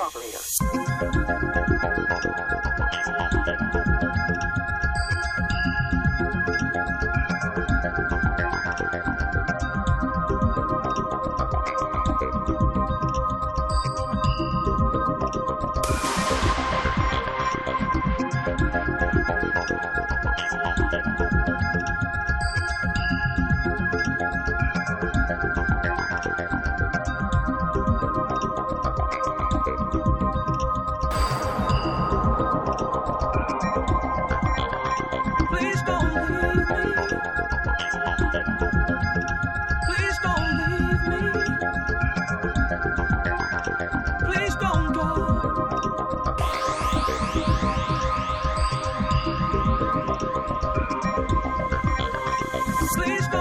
operator. please don't.